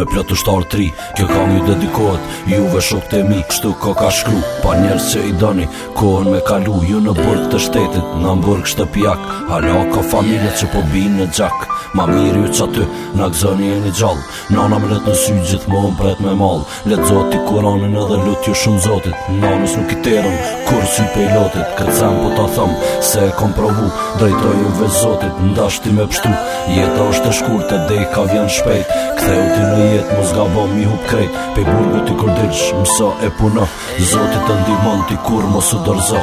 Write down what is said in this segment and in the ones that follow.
Me plot ushtarë t'ri Kjo kangë ju dedikohet Juve shokë të mi Kështu koka shkru Pa njerëz që i doni Kohën me kalu Ju në burg të shtetit Na n'burg shtëpiak Hala ka familje që po bijnë në gjak Ma mirë ju qaty Na gëzoni ene gjallë Nana me lot në sy Gjithmonë pret me mall Lexo ti Kuranin edhe lutju shumë Zotit Nanës nuk i terën, kurrë sytë pej lotit Këtë sen po ta thom, se e kom provu Drejtoju veç Zotit, n'dash ti me pështu Jeta është e shkurt e deka vjen shpejt Kthehu ti në jetë, mos gabo me hup krejt Pej burgu ti kur dilsh, mëso e puno Zoti të ndihmon ti kurrë mos u dorzo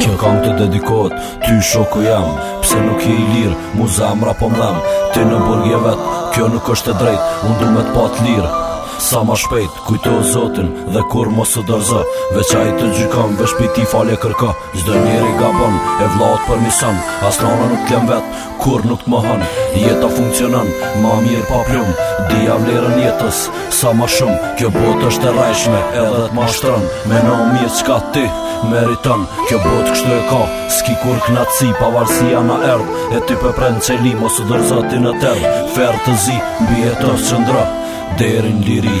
Kjo kangë të dedikohet, ty shoku jem Pse nuk je i lirë, mu zemra po m'dhem Ti në burg je vet, kjo nuk është e drejtë Unë du me t'pa t'lirë Sa ma shpejt, kujto Zotin Dhe kurrë mos u dorzo Veç ai të gjykon, veç pi tij falje kërko Çdo njeri gabon, e vllau t'përmison As nana nuk t'len vet Kurrë nuk të mohon, jeta funksionon Ma mirë pa plumb, dija vlerën jetës Sa ma shumë, kjo botë është e rrejshme Edhe të mashtron, meno mirë çka ti Meriton, kjo botë kështu e ka S'ki kurrë knaqsi, pavarsia na erdh E ti përbren qeli, mos u dorzo ti në terr Ferr të zi, mbijeto qëndro Deri n'liri